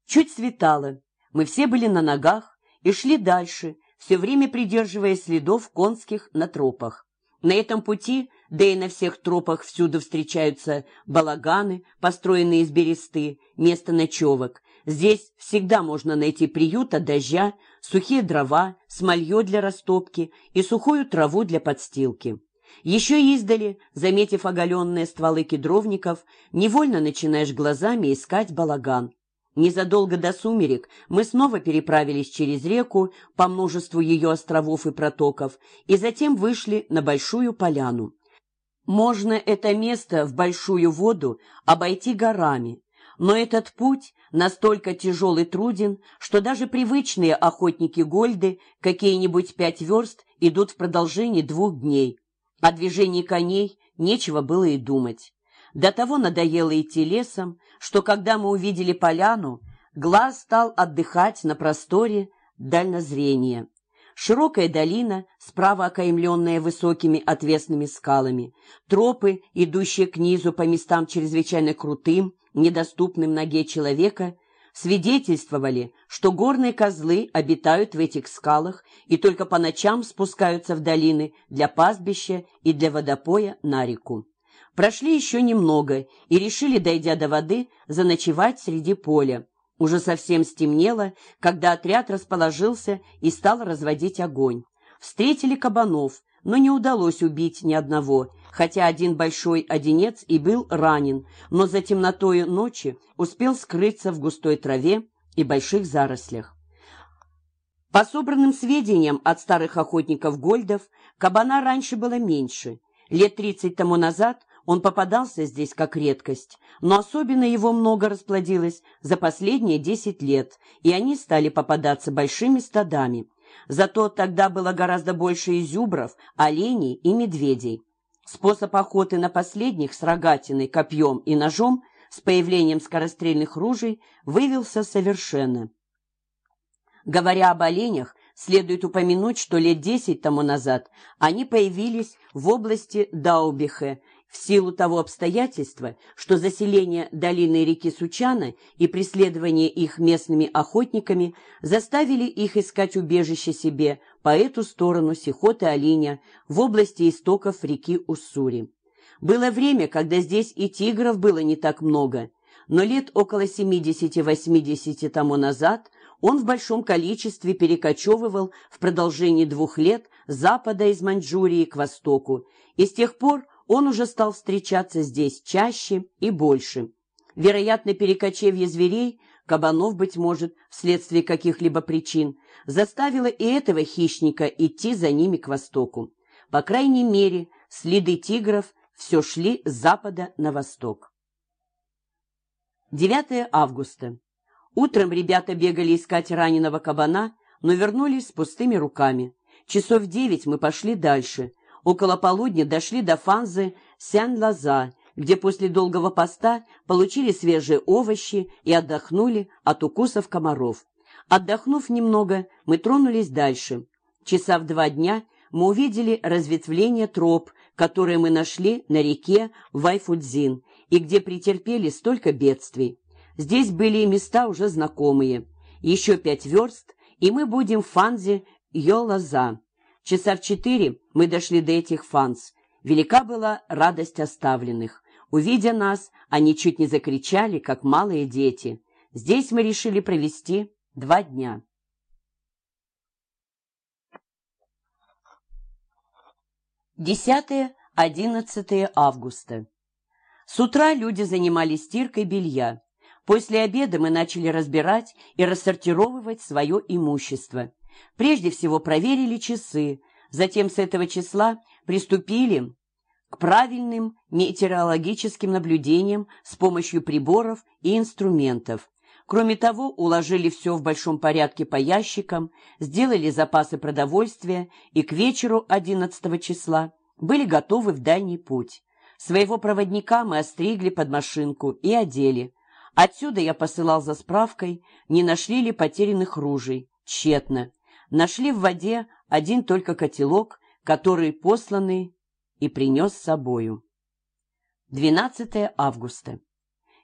Чуть светало, мы все были на ногах и шли дальше, все время придерживая следов конских на тропах. На этом пути, да и на всех тропах всюду встречаются балаганы, построенные из бересты, место ночевок. Здесь всегда можно найти приют от дождя, сухие дрова, смолье для растопки и сухую траву для подстилки. Еще издали, заметив оголенные стволы кедровников, невольно начинаешь глазами искать балаган. Незадолго до сумерек мы снова переправились через реку по множеству ее островов и протоков и затем вышли на Большую Поляну. Можно это место в Большую воду обойти горами, но этот путь настолько тяжел и труден, что даже привычные охотники Гольды какие-нибудь пять верст идут в продолжении двух дней. О движении коней нечего было и думать. До того надоело идти лесом, что когда мы увидели поляну, глаз стал отдыхать на просторе дальнозрения. Широкая долина, справа окаймленная высокими отвесными скалами, тропы, идущие к низу по местам чрезвычайно крутым, недоступным ноге человека, свидетельствовали, что горные козлы обитают в этих скалах и только по ночам спускаются в долины для пастбища и для водопоя на реку. Прошли еще немного и решили, дойдя до воды, заночевать среди поля. Уже совсем стемнело, когда отряд расположился и стал разводить огонь. Встретили кабанов, но не удалось убить ни одного, хотя один большой одинец и был ранен, но за темнотою ночи успел скрыться в густой траве и больших зарослях. По собранным сведениям от старых охотников Гольдов, кабана раньше было меньше. Лет тридцать тому назад он попадался здесь как редкость, но особенно его много расплодилось за последние десять лет, и они стали попадаться большими стадами. Зато тогда было гораздо больше изюбров, оленей и медведей. Способ охоты на последних с рогатиной, копьем и ножом с появлением скорострельных ружей вывелся совершенно. Говоря об оленях, следует упомянуть, что лет десять тому назад они появились в области Даубихе в силу того обстоятельства, что заселение долины реки Сучана и преследование их местными охотниками заставили их искать убежище себе по эту сторону Сихоты Алиня в области истоков реки Уссури. Было время, когда здесь и тигров было не так много, но лет около 70-80 тому назад он в большом количестве перекочевывал в продолжении двух лет с запада из Маньчжурии к востоку, и с тех пор он уже стал встречаться здесь чаще и больше. Вероятно, перекочевье зверей, кабанов, быть может, вследствие каких-либо причин, заставило и этого хищника идти за ними к востоку. По крайней мере, следы тигров все шли с запада на восток. 9 августа. Утром ребята бегали искать раненого кабана, но вернулись с пустыми руками. Часов девять мы пошли дальше. Около полудня дошли до фанзы Сян-Лаза, где после долгого поста получили свежие овощи и отдохнули от укусов комаров. Отдохнув немного, мы тронулись дальше. Часа в два дня мы увидели разветвление троп, которые мы нашли на реке Вайфудзин, и где претерпели столько бедствий. Здесь были и места уже знакомые. Еще пять верст, и мы будем в Фанзе Йолаза. Часа в четыре мы дошли до этих фанс. Велика была радость оставленных. Увидя нас, они чуть не закричали, как малые дети. Здесь мы решили провести два дня. Десятое, одиннадцатое августа. С утра люди занимались стиркой белья. После обеда мы начали разбирать и рассортировывать свое имущество. Прежде всего проверили часы, затем с этого числа приступили к правильным метеорологическим наблюдениям с помощью приборов и инструментов. Кроме того, уложили все в большом порядке по ящикам, сделали запасы продовольствия и к вечеру 11 числа были готовы в дальний путь. Своего проводника мы остригли под машинку и одели. Отсюда я посылал за справкой, не нашли ли потерянных ружей. Тщетно. Нашли в воде один только котелок, который посланный и принес с собою. 12 августа.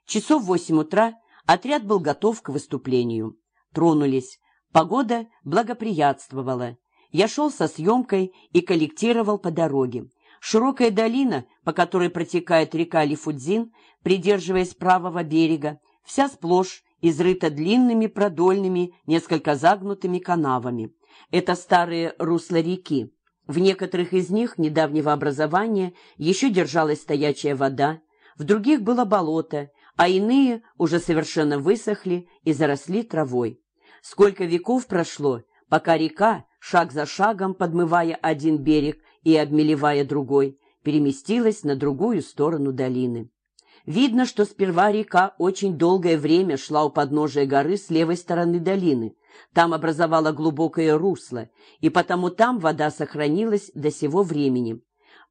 Часов восемь утра отряд был готов к выступлению. Тронулись. Погода благоприятствовала. Я шел со съемкой и коллектировал по дороге. Широкая долина, по которой протекает река Лифудзин, придерживаясь правого берега, вся сплошь изрыта длинными продольными, несколько загнутыми канавами. Это старые русла реки. В некоторых из них недавнего образования еще держалась стоячая вода, в других было болото, а иные уже совершенно высохли и заросли травой. Сколько веков прошло, пока река, шаг за шагом подмывая один берег и обмелевая другой, переместилась на другую сторону долины. Видно, что сперва река очень долгое время шла у подножия горы с левой стороны долины. Там образовала глубокое русло, и потому там вода сохранилась до сего времени.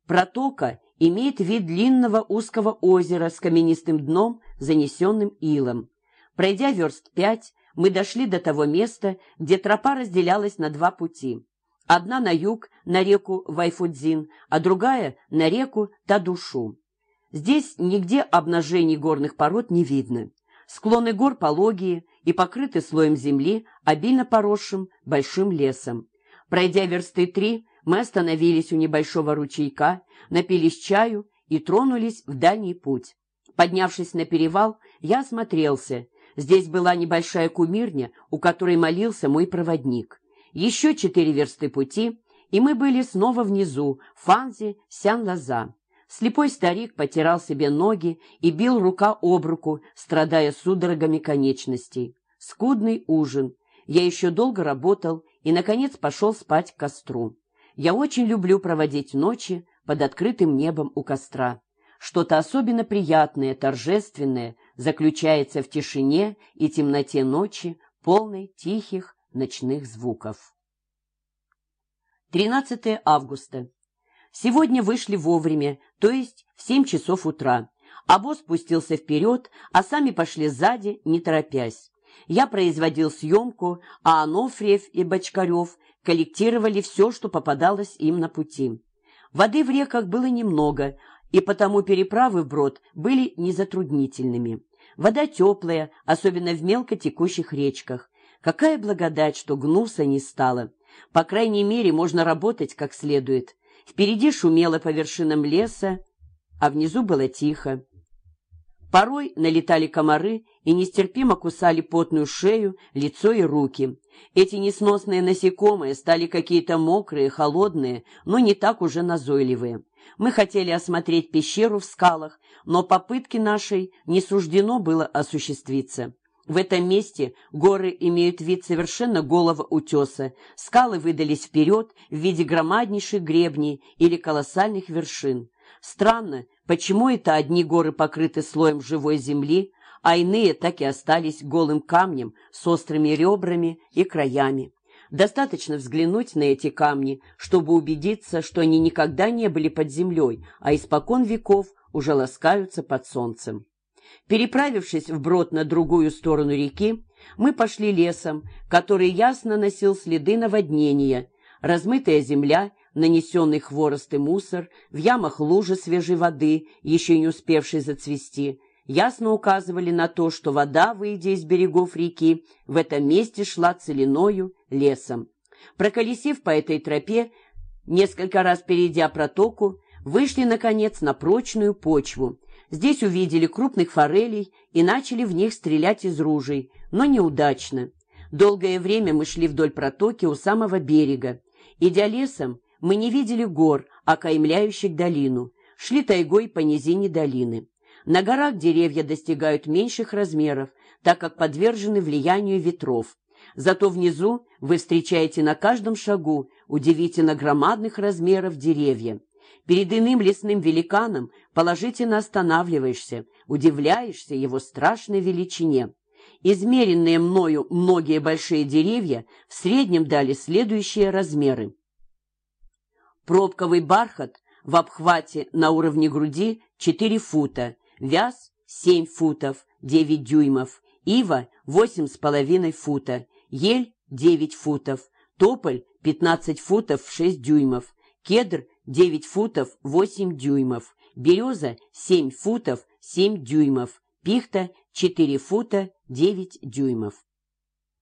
Протока имеет вид длинного узкого озера с каменистым дном, занесенным илом. Пройдя верст пять, мы дошли до того места, где тропа разделялась на два пути. Одна на юг, на реку Вайфудзин, а другая на реку Тадушу. Здесь нигде обнажений горных пород не видно. Склоны гор пологие и покрыты слоем земли, обильно поросшим большим лесом. Пройдя версты три, мы остановились у небольшого ручейка, напились чаю и тронулись в дальний путь. Поднявшись на перевал, я осмотрелся. Здесь была небольшая кумирня, у которой молился мой проводник. Еще четыре версты пути, и мы были снова внизу, в Фанзе, Сян-Лаза. Слепой старик потирал себе ноги и бил рука об руку, страдая судорогами конечностей. Скудный ужин. Я еще долго работал и, наконец, пошел спать к костру. Я очень люблю проводить ночи под открытым небом у костра. Что-то особенно приятное, торжественное заключается в тишине и темноте ночи, полной тихих ночных звуков. 13 августа. Сегодня вышли вовремя, то есть в семь часов утра. А спустился вперед, а сами пошли сзади, не торопясь. Я производил съемку, а Анофриев и Бочкарев коллектировали все, что попадалось им на пути. Воды в реках было немного, и потому переправы вброд были незатруднительными. Вода теплая, особенно в мелко текущих речках. Какая благодать, что гнуса не стало. По крайней мере, можно работать как следует. Впереди шумело по вершинам леса, а внизу было тихо. Порой налетали комары и нестерпимо кусали потную шею, лицо и руки. Эти несносные насекомые стали какие-то мокрые, холодные, но не так уже назойливые. Мы хотели осмотреть пещеру в скалах, но попытки нашей не суждено было осуществиться. В этом месте горы имеют вид совершенно голого утеса, скалы выдались вперед в виде громаднейших гребней или колоссальных вершин. Странно, почему это одни горы покрыты слоем живой земли, а иные так и остались голым камнем с острыми ребрами и краями. Достаточно взглянуть на эти камни, чтобы убедиться, что они никогда не были под землей, а испокон веков уже ласкаются под солнцем. Переправившись вброд на другую сторону реки, мы пошли лесом, который ясно носил следы наводнения. Размытая земля, нанесенный хворост и мусор, в ямах лужи свежей воды, еще не успевшей зацвести, ясно указывали на то, что вода, выйдя из берегов реки, в этом месте шла целиною лесом. Проколесив по этой тропе, несколько раз перейдя протоку, вышли, наконец, на прочную почву, Здесь увидели крупных форелей и начали в них стрелять из ружей, но неудачно. Долгое время мы шли вдоль протоки у самого берега. Идя лесом, мы не видели гор, окаймляющих долину. Шли тайгой по низине долины. На горах деревья достигают меньших размеров, так как подвержены влиянию ветров. Зато внизу вы встречаете на каждом шагу удивительно громадных размеров деревья. Перед иным лесным великаном положительно останавливаешься, удивляешься его страшной величине. Измеренные мною многие большие деревья в среднем дали следующие размеры. Пробковый бархат в обхвате на уровне груди 4 фута, вяз 7 футов 9 дюймов, ива 8,5 фута, ель 9 футов, тополь 15 футов 6 дюймов, кедр 9 футов 8 дюймов, береза 7 футов 7 дюймов, пихта 4 фута 9 дюймов.